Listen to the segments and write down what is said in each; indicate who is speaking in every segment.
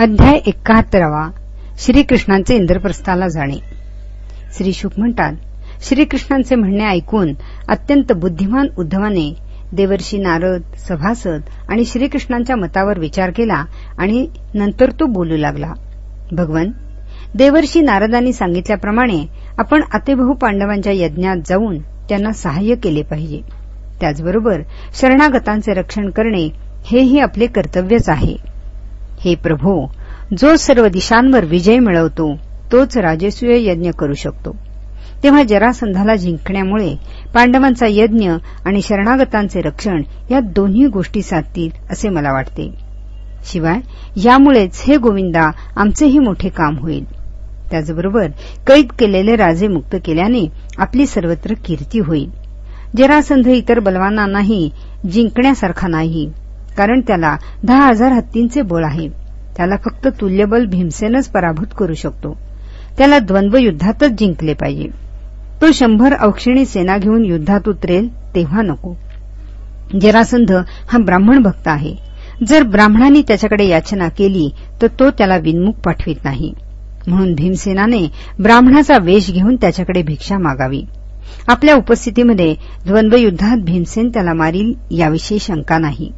Speaker 1: अध्याय एकाहत्तरावा. श्रीकृष्णांचे इंद्रप्रस्थाला जाणे. श्री शुक म्हणतात श्रीकृष्णांचे म्हणणे ऐकून अत्यंत बुद्धिमान उद्धवाने देवर्षी नारद सभासद आणि श्रीकृष्णांच्या मतावर विचार केला आणि नंतर तो बोलू लागला. भगवन देवर्षी नारदांनी सांगितल्याप्रमाणे आपण अतिभाऊ पांडवांच्या यज्ञात जाऊन त्यांना सहाय्य केले पाहिजे. त्याचबरोबर शरणागतांचे रक्षण करणे हेही आपले कर्तव्यच आहे. हे प्रभो जो सर्व दिशांवर विजय मिळवतो तोच राजसूय यज्ञ करू शकतो. तेव्हा जरासंधाला जिंकण्यामुळे पांडवांचा यज्ञ आणि शरणागतांचे रक्षण या दोन्ही गोष्टी साधतील असे मला वाटते. शिवाय यामुळेच हे गोविंदा आमचेही मोठे काम होईल. त्याचबरोबर कैद केलेले राजे मुक्त केल्याने आपली सर्वत्र कीर्ती होईल. जरासंध इतर बलवानांनाही जिंकण्यासारखा नाही. कारण त्याला दहा हजार हत्तींचे बळ आहे. त्याला फक्त तुल्यबल भीमसेनच पराभूत करू शकतो. त्याला द्वंद्व युद्धातच जिंकले पाहिजे. तो शंभर औक्षिणी सेना घेऊन युद्धात उतरेल तेव्हा नको. जरासंध हा ब्राह्मण भक्त आहे. जर ब्राह्मणांनी त्याच्याकडे याचना केली तर तो त्याला विनमुख पाठवित नाही. म्हणून भीमसेनाने ब्राह्मणाचा वेश घेऊन त्याच्याकडे भिक्षा मागावी. आपल्या उपस्थितीमध्ये द्वंद्वयुद्धात भीमसेन त्याला मारील याविषयी शंका नाही.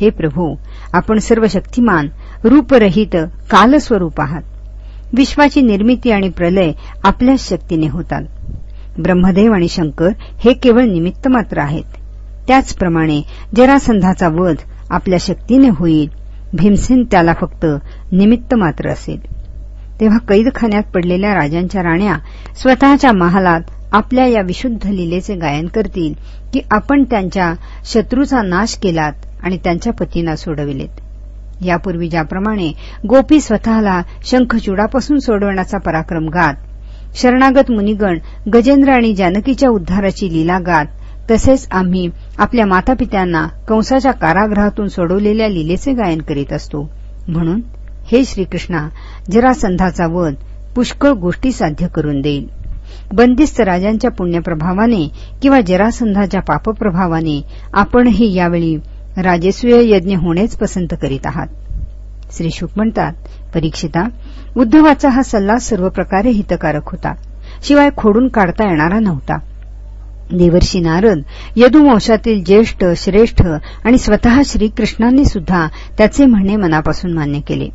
Speaker 1: हे प्रभू आपण सर्व शक्तिमान रूपरहित कालस्वरूप आहात. विश्वाची निर्मिती आणि प्रलय आपल्याच शक्तीने होतात. ब्रह्मदेव आणि शंकर हे केवळ निमित्त मात्र आहेत. त्याचप्रमाणे जरासंधाचा वध आपल्या शक्तीने होईल भीमसेन त्याला फक्त निमित्त मात्र असेल. तेव्हा कैदखान्यात पडलेल्या राजांच्या राण्या स्वतःच्या महालात आपल्या या विशुद्ध लिलेचे गायन करतील की आपण त्यांच्या शत्रूचा नाश केलात आणि त्यांच्या पतींना सोडविलेत. यापूर्वी ज्याप्रमाणे गोपी स्वतःला शंखचूडापासून सोडवण्याचा पराक्रम गात शरणागत मुनिगण गजेंद्र आणि जानकीच्या उद्धाराची लीला गात तसेच आम्ही आपल्या मातापित्यांना कंसाच्या कारागृहातून सोडवलेल्या लीलेचे गायन करीत असतो. म्हणून हे श्रीकृष्णा जरासंधाचा वध पुष्कळ गोष्टी साध्य करून देईल. बंदिस्त राजांच्या पुण्यप्रभावाने किंवा जरासंधाच्या पापप्रभावाने आपणही यावेळी राजेसूय यज्ञ होणेच पसंत करीत आहात. श्री शुक म्हणतात परीक्षिता उद्धवाचा हा सल्ला सर्व प्रकारे हितकारक होता. शिवाय खोडून काढता येणारा नव्हता. देवर्षी नारद यदुवंशातील ज्येष्ठ श्रेष्ठ आणि स्वतः श्रीकृष्णांनी सुद्धा त्याचे म्हणणे मनापासून मान्य केले.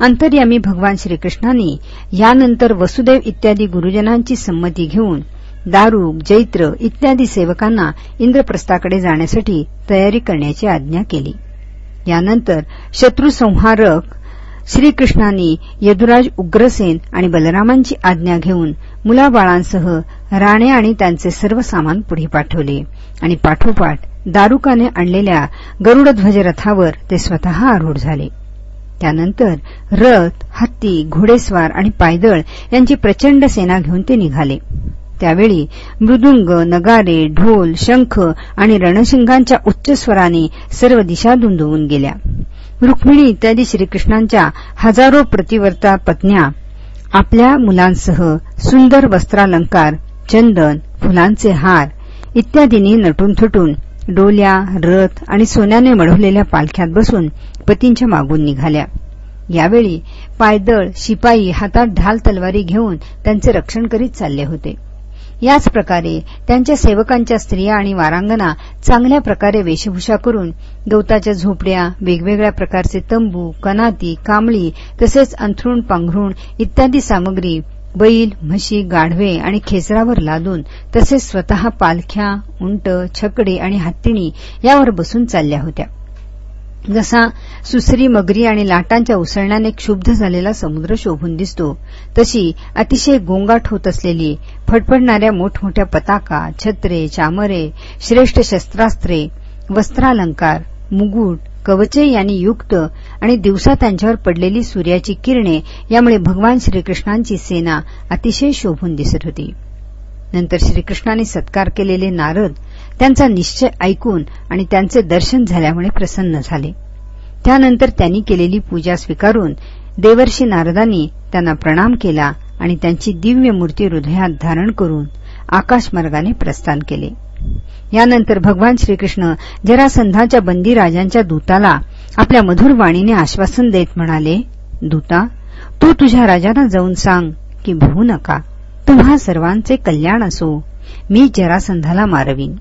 Speaker 1: अंतर्यामी भगवान श्रीकृष्णांनी यानंतर वसुदेव इत्यादी गुरुजनांची संमती घेऊन दारुक जैत्र इत्यादी सेवकांना इंद्रप्रस्थाकडे जाण्यासाठी तयारी करण्याची आज्ञा केली. यानंतर शत्रुसंहारक श्रीकृष्णांनी यदुराज उग्रसेन आणि बलरामांची आज्ञा घेऊन मुलाबाळांसह राणे आणि त्यांचे सर्व सामान पुढे पाठवले आणि पाठोपाठ दारुकाने आणलेल्या गरुडध्वज रथावर ते स्वतः आरूढ झाले. त्यानंतर रथ हत्ती घोडेस्वार आणि पायदळ यांची प्रचंड सेना घेऊन ते निघाले. त्यावेळी मृदुंग नगारे ढोल शंख आणि रणशिंगांच्या उच्च स्वराने सर्व दिशा दुंदवून गेल्या. रुक्मिणी इत्यादी श्रीकृष्णांच्या हजारो प्रतिवर्ता पत्न्या आपल्या मुलांसह सुंदर वस्त्रालंकार चंदन फुलांचे हार इत्यादींनी नटून थटून डोल्या रथ आणि सोन्याने मढवलेल्या पालख्यात बसून पतींच्या मागून निघाल्या. यावेळी पायदळ शिपाई हातात ढाल तलवारी घेऊन त्यांचे रक्षण करीत चालले होते. याच प्रकारे त्यांच्या सेवकांच्या स्त्रिया आणि वारांगना चांगल्या प्रकारे वेशभूषा करून गवताच्या झोपड्या वेगवेगळ्या प्रकारचे तंबू कनाती कांबळी तसेच अंथरुण पांघरुण इत्यादी सामग्री बैल म्हशी गाढवे आणि खेचरावर लादून तसेच स्वतः पालख्या उंट छकडे आणि हत्तीणी यावर बसून चालल्या होत्या. जसा सुसरी मगरी आणि लाटांच्या उसळण्याने क्षुब्ध झालेला समुद्र शोभून दिसतो तशी अतिशय गोंगाट होत असलेली फडफडणाऱ्या मोठमोठ्या पताका छत्रे चामरे श्रेष्ठ शस्त्रास्त्रे वस्त्रालंकार मुगुट कवचे यांनी युक्त आणि दिवसा त्यांच्यावर पडलेली सूर्याची किरणे यामुळे भगवान श्रीकृष्णांची सेना अतिशय शोभून दिसत होती. नंतर श्रीकृष्णाने सत्कार केलेले नारद त्यांचा निश्चय ऐकून आणि त्यांचे दर्शन झाल्यामुळे प्रसन्न झाले. त्यानंतर त्यांनी केलेली पूजा स्वीकारून देवर्षी नारदांनी त्यांना प्रणाम केला आणि त्यांची दिव्य मूर्ती हृदयात धारण करून आकाशमार्गाने प्रस्थान केले. यानंतर भगवान श्रीकृष्ण जरासंधाच्या बंदी राजांच्या दूताला आपल्या मधुर वाणीने आश्वासन देत म्हणाले दूता तू तुझ्या राजाला जाऊन सांग की भिवू नका. तुम्हा सर्वांचे कल्याण असो. मी जरासंधाला मारवीन.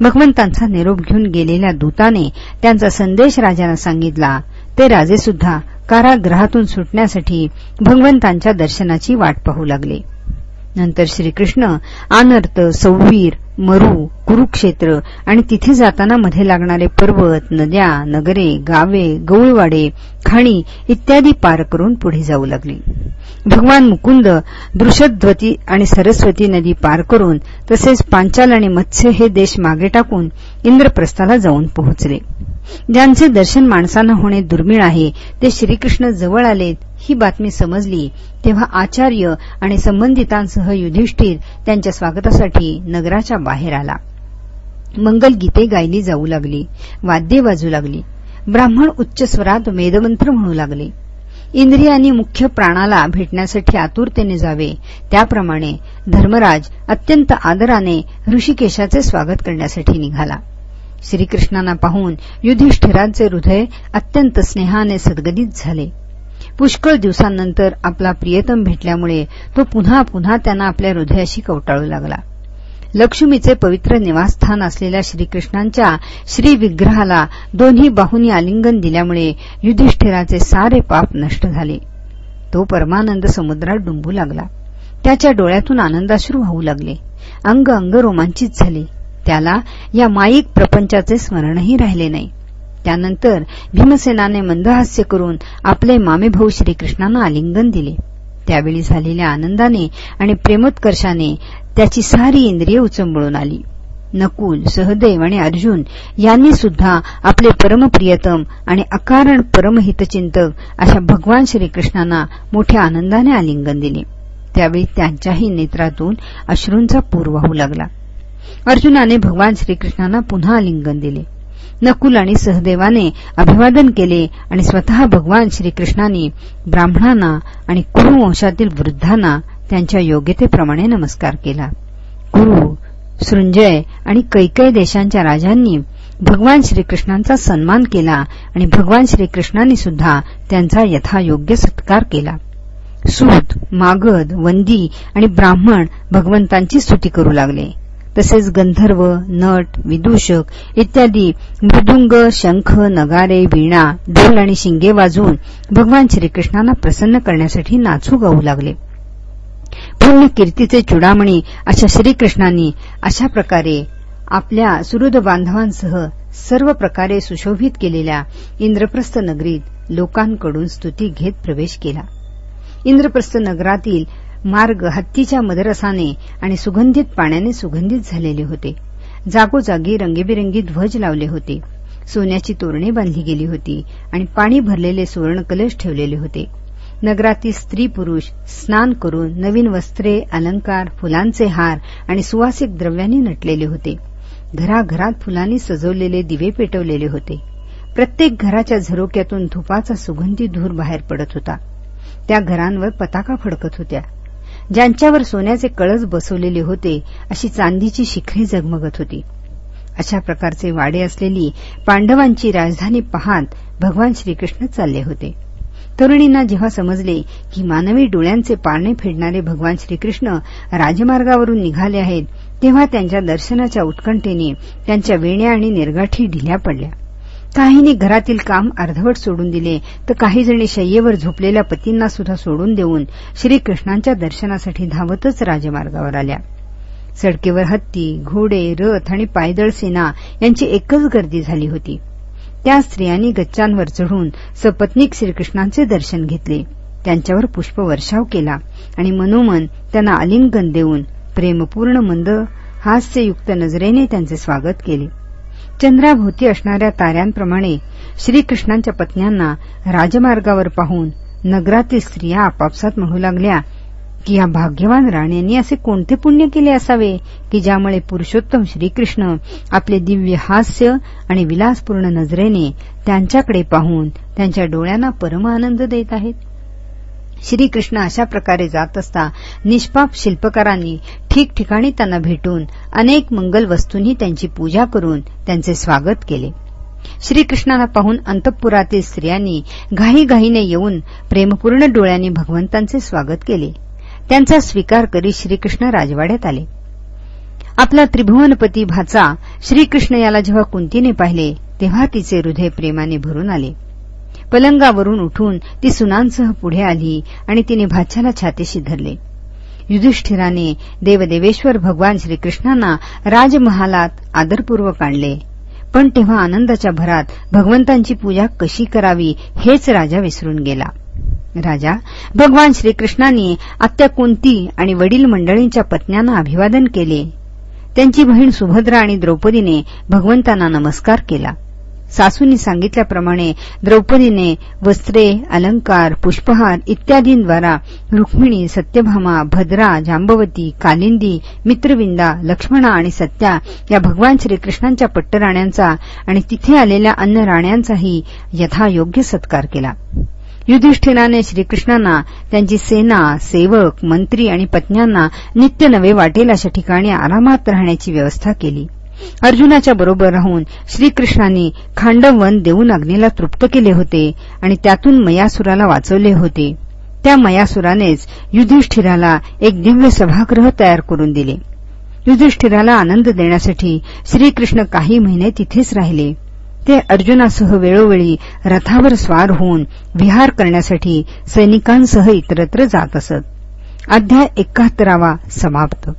Speaker 1: भगवंतांचा निरोप घेऊन गेलेल्या दूताने त्यांचा संदेश राजाला सांगितला. ते राजे सुद्धा कारागृहातून सुटण्यासाठी भगवंतांच्या दर्शनाची वाट पाहू लागले. नंतर श्रीकृष्ण आनर्त सौवीर मरू कुरुक्षेत्र आणि तिथे जाताना मध्ये लागणारे पर्वत नद्या नगरे गावे गौळवाडे खाणी इत्यादी पार करून पुढे जाऊ लागले. भगवान मुकुंद दृषद्वती आणि सरस्वती नदी पार करून तसेच पांचाल आणि मत्स्य हे देश मागे टाकून इंद्रप्रस्थाला जाऊन पोहोचले. ज्यांचे दर्शन माणसांना होणे दुर्मिळ आहे ते श्रीकृष्ण जवळ आलेत ही बातमी समजली. तेव्हा आचार्य आणि संबंधितांसह युधिष्ठिर त्यांच्या स्वागतासाठी नगराच्या बाहेर आला. मंगल गीते गायली जाऊ लागली वाद्ये वाजू लागली ब्राह्मण उच्च स्वरात वेदमंत्र म्हणू लागले. इंद्रियांनी मुख्य प्राणाला भेटण्यासाठी आतुरतेने जावे त्याप्रमाणे धर्मराज अत्यंत आदराने ऋषिकेशाचे स्वागत करण्यासाठी निघाला. श्रीकृष्णांना पाहून युधिष्ठिरांचे हृदय अत्यंत स्नेहाने सद्गदित झाले. पुष्कळ दिवसांनंतर आपला प्रियतम भेटल्यामुळे तो पुन्हा पुन्हा त्यांना आपल्या हृदयाशी कवटाळू लागला. लक्ष्मीचे पवित्र निवासस्थान असलेल्या श्रीकृष्णांच्या श्रीविग्रहाला दोन्ही बाहूंनी आलिंगन दिल्यामुळे युधिष्ठिराचे सारे पाप नष्ट झाले. तो परमानंद समुद्रात डुंबू लागला. त्याच्या डोळ्यातून आनंदाश्रू वाहू लागले. अंग अंग रोमांचित झाले. त्याला या माईक प्रपंचाचे स्मरणही राहिले नाही. त्यानंतर भीमसेनाने मंदहास्य करून आपले मामेभाऊ श्रीकृष्णांना आलिंगन दिले. त्यावेळी झालेल्या आनंदाने आणि प्रेमोत्कर्षाने त्याची सारी इंद्रिय उचंबळून आली. नकुल सहदेव आणि अर्जुन यांनी सुद्धा आपले परमप्रियतम आणि अकारण परमहितचिंतक अशा भगवान श्रीकृष्णांना मोठ्या आनंदाने आलिंगन दिले. त्यावेळी त्यांच्याही नेत्रातून अश्रूंचा पूर वाहू लागला. अर्जुनाने भगवान श्रीकृष्णांना पुन्हा आलिंगन दिले. नकुल आणि सहदेवाने अभिवादन केले आणि स्वतः भगवान श्रीकृष्णांनी ब्राह्मणांना आणि कुरुवंशातील वृद्धांना त्यांच्या योग्यतेप्रमाणे नमस्कार केला. कुरु सृंजय आणि कैकय देशांच्या राजांनी भगवान श्रीकृष्णांचा सन्मान केला आणि भगवान श्रीकृष्णांनी सुद्धा त्यांचा यथायोग्य सत्कार केला. सूत मागध वंदी आणि ब्राह्मण भगवंतांची स्तुती करू लागले. तसेच गंधर्व नट विदूषक इत्यादी मृदुंग शंख नगारे वीणा ढोल आणि शिंगे वाजवून भगवान श्रीकृष्णांना प्रसन्न करण्यासाठी नाचू गाऊ लागले. पूर्ण कीर्तीचे चुडामणी अशा श्रीकृष्णांनी अशा प्रकारे आपल्या सुहृद बांधवांसह सर्व प्रकारे सुशोभित केलेल्या इंद्रप्रस्थ नगरीत लोकांकडून स्तुती घेत प्रवेश केला. इंद्रप्रस्थ नगरातील मार्ग हत्तीच्या मदरसाने आणि सुगंधित पाण्याने सुगंधित झालेले होते. जागोजागी रंगीबेरंगी ध्वज लावले होते. सोन्याची तोरणे बांधली गेली होती आणि पाणी भरलेले सुवर्ण कलश ठेवलेले होते. नगरातील स्त्री पुरुष स्नान करून नवीन वस्त्रे अलंकार फुलांचे हार आणि सुवासिक द्रव्यांनी नटलेले होते. घराघरात फुलांनी सजवलेले दिवे पेटवलेले होते. प्रत्येक घराच्या झरोक्यातून धुपाचा सुगंधी धूर बाहेर पडत होता. त्या घरांवर पताका फडकत होत्या. ज्यांच्यावर सोन्याचे कळस बसवलेले होते अशी चांदीची शिखरे जगमगत होती. अशा प्रकारचे वाडे असलेली पांडवांची राजधानी पाहत भगवान श्रीकृष्ण चालले होते. तरुणींना जेव्हा समजले की मानवी डोळ्यांचे पारणे फेडणारे भगवान श्रीकृष्ण राजमार्गावरून निघाले आहेत तेव्हा त्यांच्या दर्शनाच्या उत्कंठेने त्यांच्या वेण्या आणि निर्गाठी ढिल्या पडल्या. काहींनी घरातील काम अर्धवट सोडून दिले तर काही जणी शय्येवर झोपलेल्या पतींना सुद्धा सोडून देऊन श्रीकृष्णांच्या दर्शनासाठी धावतच राजमार्गावर आल्या. सडकेवर हत्ती घोडे रथ आणि पायदळ सेना यांची एकच गर्दी झाली होती. त्या स्त्रियांनी गच्चांवर चढून सपत्नीक श्रीकृष्णांचे दर्शन घेतले. त्यांच्यावर पुष्पवर्षाव केला आणि मनोमन त्यांना आलिंगन देऊन प्रेमपूर्ण मंद हास्ययुक्त नजरेने त्यांचे स्वागत केले. चंद्राभोवती असणाऱ्या ताऱ्यांप्रमाणे श्रीकृष्णांच्या पत्न्यांना राजमार्गावर पाहून नगरातील स्त्रिया आपापसात म्हणू लागल्या की या भाग्यवान राण्यांनी असे कोणते पुण्य केले असावे की ज्यामुळे पुरुषोत्तम श्रीकृष्ण आपले दिव्य हास्य आणि विलासपूर्ण नजरेने त्यांच्याकडे पाहून त्यांच्या डोळ्यांना परमानंद देत आहेत? श्रीकृष्ण अशा प्रकारे जात असता निष्पाप शिल्पकारांनी ठिकठिकाणी त्यांना भेटून अनेक मंगल वस्तूंनी त्यांची पूजा करून त्यांचे स्वागत केले. श्रीकृष्णाला पाहून अंतपुरातील स्त्रियांनी घाईघाईने येऊन प्रेमपूर्ण डोळ्यांनी भगवंतांचे स्वागत केले. त्यांचा स्वीकार करीत श्रीकृष्ण राजवाड्यात आले. आपला त्रिभुवनपती भाचा श्रीकृष्ण याला जेव्हा कुंतीने पाहिले तेव्हा तिचे हृदय प्रेमाने भरून आले. पलंगावरून उठून ती सुनांसह पुढे आली आणि तिने भाच्याला छातीशी धरले. युधिष्ठिराने देवदेवेश्वर भगवान श्रीकृष्णांना राजमहालात आदरपूर्वक आणले. पण तेव्हा आनंदाच्या भरात भगवंतांची पूजा कशी करावी हेच राजा विसरून गेला. राजा भगवान श्रीकृष्णांनी आत्या कुंती आणि वडील मंडळींच्या पत्न्यांना अभिवादन केले. त्यांची बहीण सुभद्रा आणि द्रौपदीने भगवंतांना नमस्कार केला. सासूंनी सांगितल्याप्रमाणे द्रौपदीने वस्त्रे अलंकार पुष्पहार इत्यादींद्वारा रुक्मिणी सत्यभामा भद्रा जांबवती कालिंदी मित्रविंदा लक्ष्मणा आणि सत्या या भगवान श्रीकृष्णांच्या पट्टराण्यांचा आणि तिथे आलेल्या अन्य राण्यांचाही यथायोग्य सत्कार केला. युधिष्ठिराने श्रीकृष्णांना त्यांची सेना सेवक मंत्री आणि पत्न्यांना नित्य नवे वाटेल अशा ठिकाणी आरामात राहण्याची व्यवस्था केली. अर्जुनाच्या बरोबर राहून श्रीकृष्णांनी खांडवन देऊन अग्नीला तृप्त केले होते आणि त्यातून मयासुराला वाचवले होते. त्या मयासुरानेच युधिष्ठिराला एक दिव्य सभागृह तयार करून दिले. युधिष्ठिराला आनंद देण्यासाठी श्रीकृष्ण काही महिने तिथेच राहिले. ते अर्जुनासह वेळोवेळी रथावर स्वार होऊन विहार करण्यासाठी सैनिकांसह इतरत्र जात असत. अध्याय एकाहत्तरावा समाप्त.